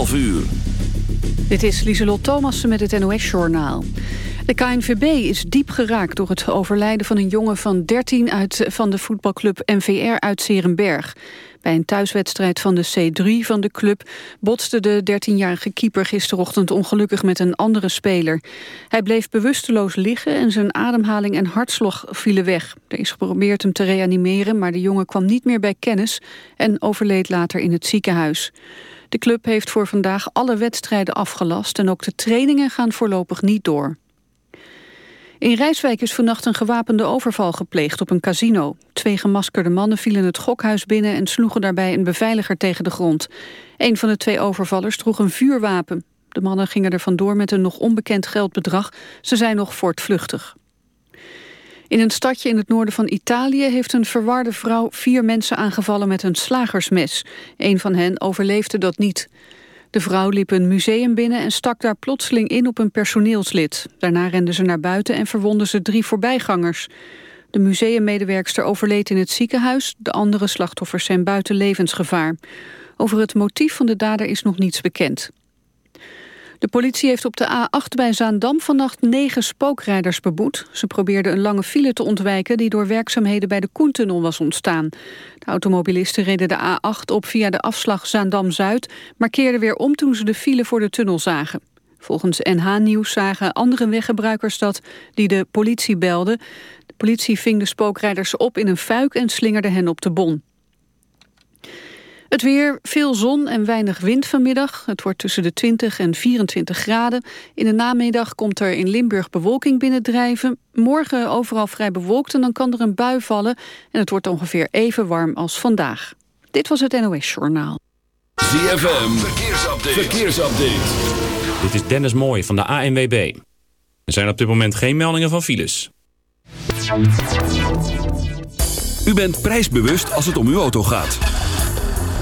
12 uur. Dit is Lieselot Thomassen met het NOS-journaal. De KNVB is diep geraakt door het overlijden van een jongen van 13 uit, van de voetbalclub MVR uit Serenberg. Bij een thuiswedstrijd van de C3 van de club botste de 13-jarige keeper gisterochtend ongelukkig met een andere speler. Hij bleef bewusteloos liggen en zijn ademhaling en hartslag vielen weg. Er is geprobeerd hem te reanimeren, maar de jongen kwam niet meer bij kennis en overleed later in het ziekenhuis. De club heeft voor vandaag alle wedstrijden afgelast en ook de trainingen gaan voorlopig niet door. In Rijswijk is vannacht een gewapende overval gepleegd op een casino. Twee gemaskerde mannen vielen het gokhuis binnen en sloegen daarbij een beveiliger tegen de grond. Een van de twee overvallers droeg een vuurwapen. De mannen gingen er vandoor met een nog onbekend geldbedrag. Ze zijn nog voortvluchtig. In een stadje in het noorden van Italië heeft een verwarde vrouw vier mensen aangevallen met een slagersmes. Een van hen overleefde dat niet. De vrouw liep een museum binnen en stak daar plotseling in op een personeelslid. Daarna rende ze naar buiten en verwondde ze drie voorbijgangers. De museummedewerkster overleed in het ziekenhuis. De andere slachtoffers zijn buiten levensgevaar. Over het motief van de dader is nog niets bekend. De politie heeft op de A8 bij Zaandam vannacht negen spookrijders beboet. Ze probeerden een lange file te ontwijken die door werkzaamheden bij de Koentunnel was ontstaan. De automobilisten reden de A8 op via de afslag Zaandam-Zuid, maar keerden weer om toen ze de file voor de tunnel zagen. Volgens NH Nieuws zagen andere weggebruikers dat die de politie belden. De politie ving de spookrijders op in een fuik en slingerde hen op de bon. Het weer, veel zon en weinig wind vanmiddag. Het wordt tussen de 20 en 24 graden. In de namiddag komt er in Limburg bewolking binnendrijven. Morgen overal vrij bewolkt en dan kan er een bui vallen. En het wordt ongeveer even warm als vandaag. Dit was het NOS Journaal. ZFM, verkeersupdate. verkeersupdate. Dit is Dennis Mooij van de ANWB. Er zijn op dit moment geen meldingen van files. U bent prijsbewust als het om uw auto gaat.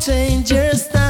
change your style.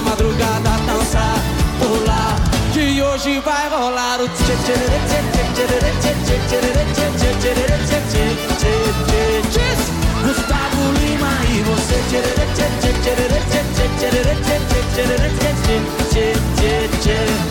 Na madrugada, dançar, pular. Que hoje vai rolar o tchê tchê tchê tchê tchê tchê tchê tchê tchê tchê Gustavo Lima e você tchê tchê tchê tchê tchê tchê tchê tchê tchê tchê tchê tchê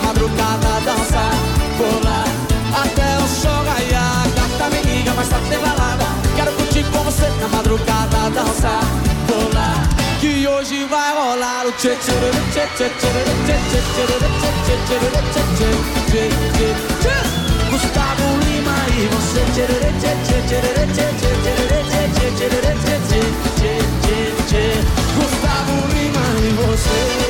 madrugada, dançar, pular até o sol raiar. Gata me liga, mas tá sem balada. Quero curtir com você na madrugada, dançar, pular. Que hoje vai rolar o tchê tchê tchê tchê tchê tchê tchê tchê tchê Gustavo Lima e você tchê tchê tchê tchê tchê tchê tchê tchê tchê tchê Gustavo Lima e você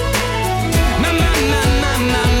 na na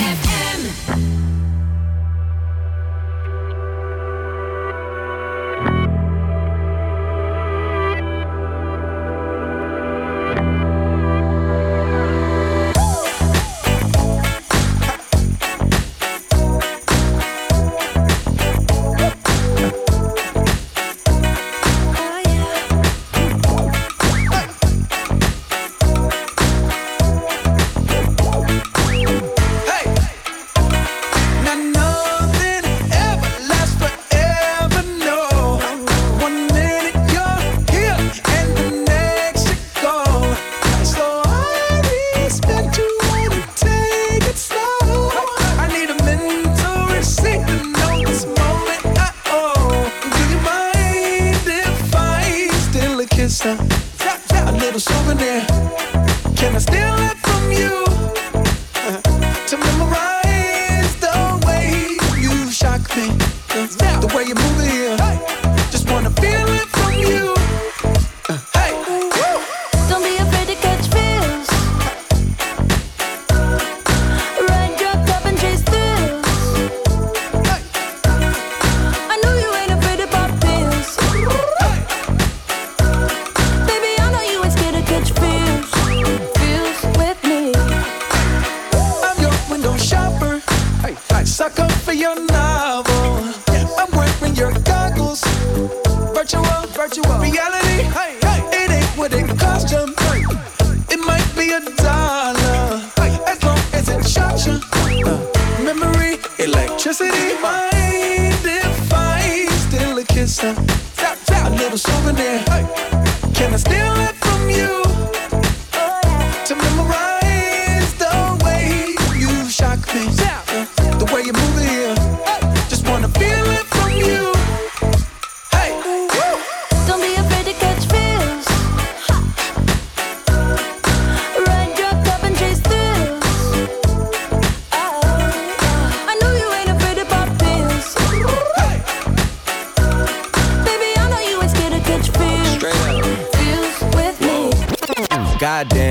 Way you move it here. Just wanna feel it from you. Hey, Don't be afraid to catch feels. Ride your cup and chase thrills. I know you ain't afraid to pop pills. Baby, I know you ain't scared to catch feels. Feels with me. Goddamn,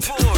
Ford. Ford.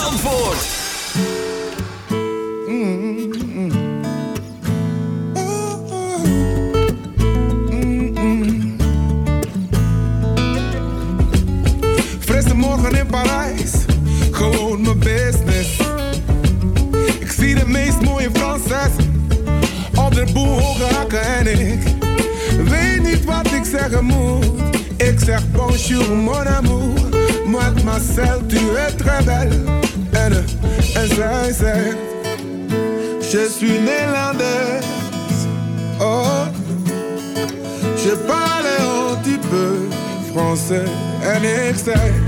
Zandvoort. Mm, mm, mm. Frisse morgen in Parijs, gewoon mijn business. Ik zie de meest mooie Franses, op de boel hoge hakken en ik weet niet wat ik zeggen moet. Ik zeg bonjour mon amour, mademoiselle tu es très belle Je suis néerlandaise, oh. Je parle un petit peu français, NXF.